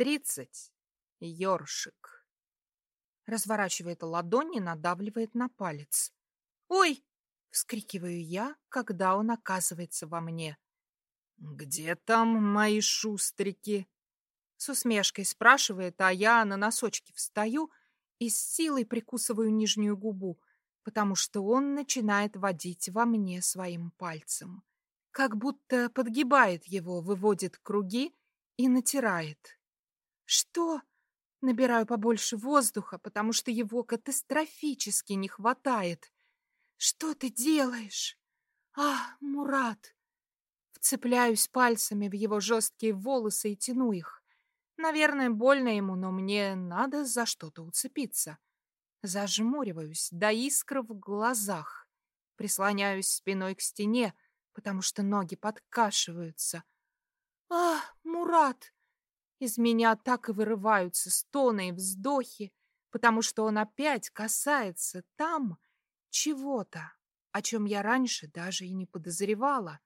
тридцать. Ёршик. Разворачивает ладонь и надавливает на палец. «Ой!» — вскрикиваю я, когда он оказывается во мне. «Где там мои шустрики?» С усмешкой спрашивает, а я на носочки встаю и с силой прикусываю нижнюю губу, потому что он начинает водить во мне своим пальцем. Как будто подгибает его, выводит круги и натирает. «Что?» Набираю побольше воздуха, потому что его катастрофически не хватает. «Что ты делаешь?» «А, Мурат!» Вцепляюсь пальцами в его жесткие волосы и тяну их. Наверное, больно ему, но мне надо за что-то уцепиться. Зажмуриваюсь до искр в глазах. Прислоняюсь спиной к стене, потому что ноги подкашиваются. «А, Мурат!» Из меня так и вырываются стоны и вздохи, потому что он опять касается там чего-то, о чем я раньше даже и не подозревала.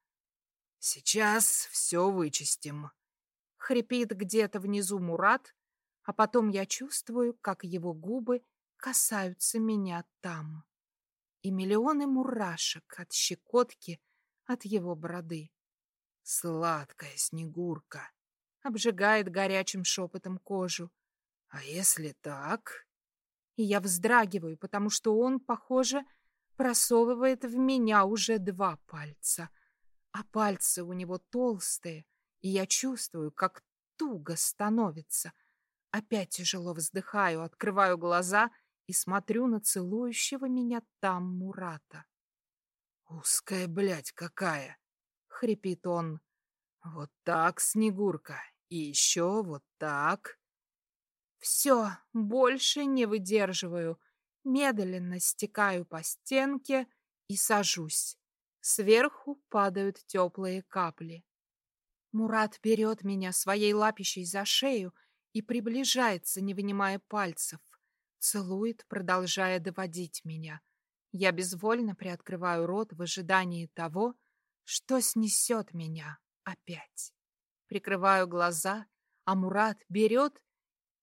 «Сейчас все вычистим», — хрипит где-то внизу Мурат, а потом я чувствую, как его губы касаются меня там. И миллионы мурашек от щекотки от его бороды. «Сладкая снегурка», — обжигает горячим шепотом кожу. «А если так?» И я вздрагиваю, потому что он, похоже, просовывает в меня уже два пальца — а пальцы у него толстые, и я чувствую, как туго становится. Опять тяжело вздыхаю, открываю глаза и смотрю на целующего меня там Мурата. «Узкая, блядь, какая!» — хрипит он. «Вот так, Снегурка, и еще вот так!» Все, больше не выдерживаю. Медленно стекаю по стенке и сажусь. Сверху падают теплые капли. Мурат берет меня своей лапищей за шею и приближается, не вынимая пальцев. Целует, продолжая доводить меня. Я безвольно приоткрываю рот в ожидании того, что снесет меня опять. Прикрываю глаза, а Мурат берет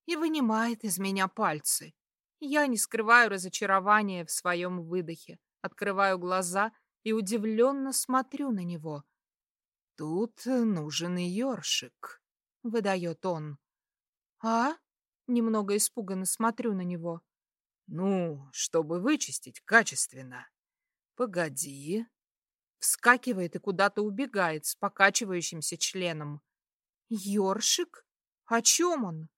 и вынимает из меня пальцы. Я не скрываю разочарования в своем выдохе, открываю глаза и удивленно смотрю на него. «Тут нужен ёршик», — выдает он. «А?» — немного испуганно смотрю на него. «Ну, чтобы вычистить качественно». «Погоди». Вскакивает и куда-то убегает с покачивающимся членом. «Ёршик? О чем он?»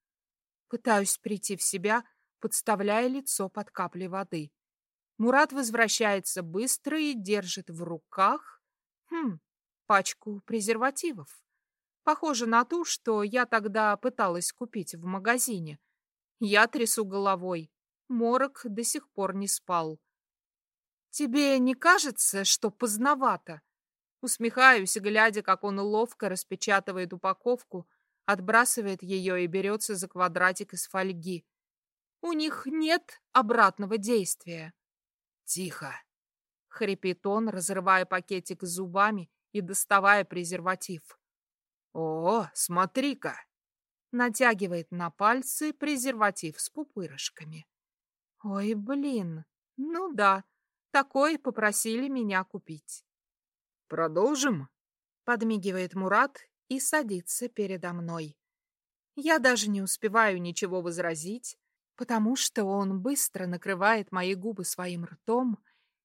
Пытаюсь прийти в себя, подставляя лицо под капли воды. Мурат возвращается быстро и держит в руках хм, пачку презервативов. Похоже на ту, что я тогда пыталась купить в магазине. Я трясу головой. Морок до сих пор не спал. «Тебе не кажется, что поздновато?» Усмехаюсь, глядя, как он ловко распечатывает упаковку, отбрасывает ее и берется за квадратик из фольги. У них нет обратного действия. «Тихо!» — хрипит он, разрывая пакетик зубами и доставая презерватив. «О, смотри-ка!» Натягивает на пальцы презерватив с пупырышками. «Ой, блин! Ну да, такой попросили меня купить». «Продолжим?» — подмигивает Мурат и садится передо мной. Я даже не успеваю ничего возразить, потому что он быстро накрывает мои губы своим ртом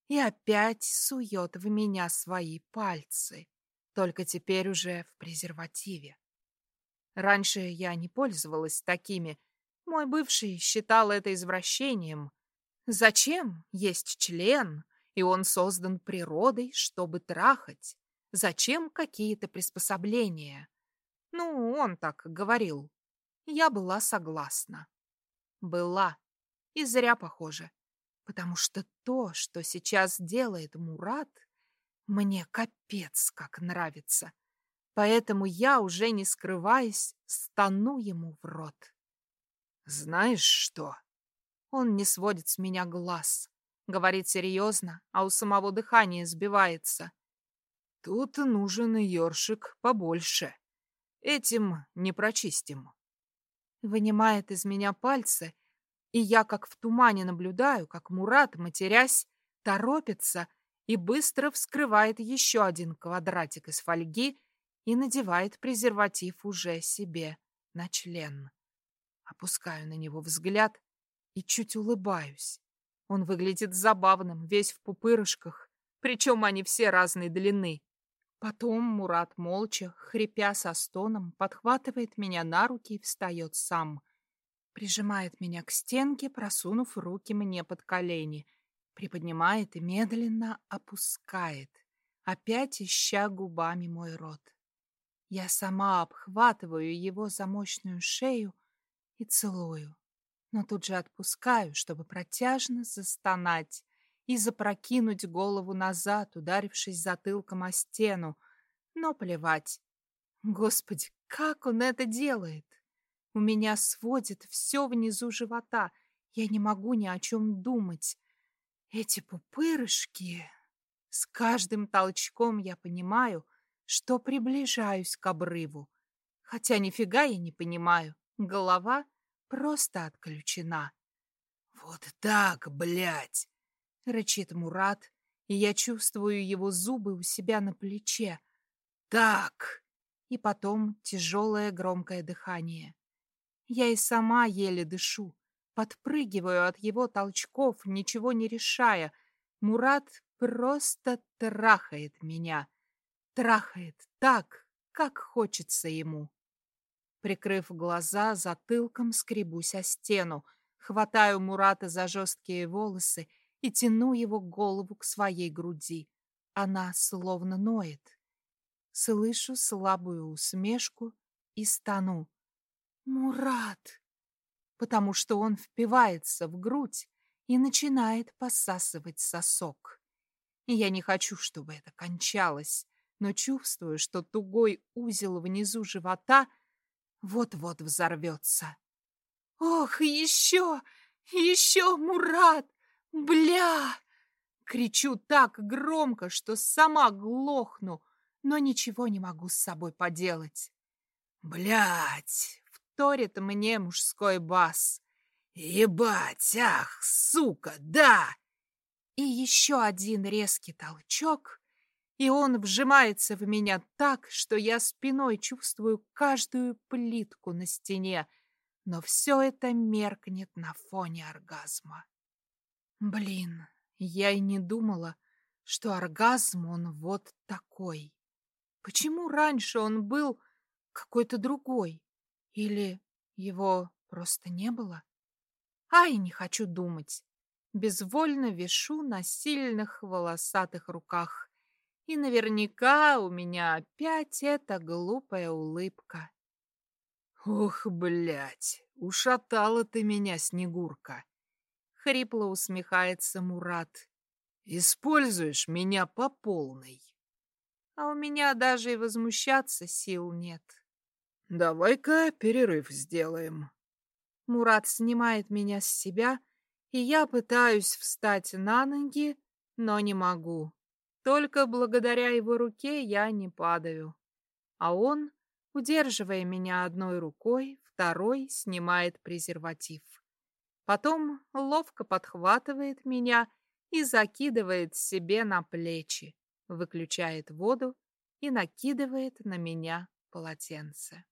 и опять сует в меня свои пальцы, только теперь уже в презервативе. Раньше я не пользовалась такими. Мой бывший считал это извращением. Зачем есть член, и он создан природой, чтобы трахать? Зачем какие-то приспособления? Ну, он так говорил. Я была согласна. Была. И зря, похоже. Потому что то, что сейчас делает Мурат, мне капец как нравится. Поэтому я, уже не скрываясь, стану ему в рот. «Знаешь что?» Он не сводит с меня глаз. Говорит серьезно, а у самого дыхания сбивается. «Тут нужен ёршик побольше. Этим не прочистим». вынимает из меня пальцы, и я как в тумане наблюдаю, как Мурат, матерясь, торопится и быстро вскрывает еще один квадратик из фольги и надевает презерватив уже себе на член. Опускаю на него взгляд и чуть улыбаюсь. Он выглядит забавным, весь в пупырышках, причем они все разной длины. Потом Мурат молча, хрипя со стоном, подхватывает меня на руки и встает сам. Прижимает меня к стенке, просунув руки мне под колени. Приподнимает и медленно опускает, опять ища губами мой рот. Я сама обхватываю его за мощную шею и целую, но тут же отпускаю, чтобы протяжно застонать и запрокинуть голову назад, ударившись затылком о стену. Но плевать. Господи, как он это делает? У меня сводит все внизу живота. Я не могу ни о чем думать. Эти пупырышки... С каждым толчком я понимаю, что приближаюсь к обрыву. Хотя нифига я не понимаю. Голова просто отключена. «Вот так, блядь!» — рычит Мурат, и я чувствую его зубы у себя на плече. «Так!» И потом тяжелое громкое дыхание. Я и сама еле дышу, подпрыгиваю от его толчков, ничего не решая. Мурат просто трахает меня. Трахает так, как хочется ему. Прикрыв глаза, затылком скребусь о стену, хватаю Мурата за жесткие волосы и тяну его голову к своей груди. Она словно ноет. Слышу слабую усмешку и стану. «Мурат!» Потому что он впивается в грудь и начинает посасывать сосок. Я не хочу, чтобы это кончалось, но чувствую, что тугой узел внизу живота вот-вот взорвется. «Ох, еще! Еще, Мурат! Бля!» Кричу так громко, что сама глохну, но ничего не могу с собой поделать. «Блядь!» — вторит мне мужской бас. «Ебать! Ах, сука, да!» И еще один резкий толчок, и он вжимается в меня так, что я спиной чувствую каждую плитку на стене, но все это меркнет на фоне оргазма. Блин, я и не думала, что оргазм он вот такой. Почему раньше он был какой-то другой? Или его просто не было? Ай, не хочу думать. Безвольно вешу на сильных волосатых руках. И наверняка у меня опять эта глупая улыбка. Ух, блядь, ушатала ты меня, Снегурка. Хрипло усмехается Мурат. Используешь меня по полной. А у меня даже и возмущаться сил нет. Давай-ка перерыв сделаем. Мурат снимает меня с себя, и я пытаюсь встать на ноги, но не могу. Только благодаря его руке я не падаю. А он, удерживая меня одной рукой, второй снимает презерватив. Потом ловко подхватывает меня и закидывает себе на плечи, выключает воду и накидывает на меня полотенце.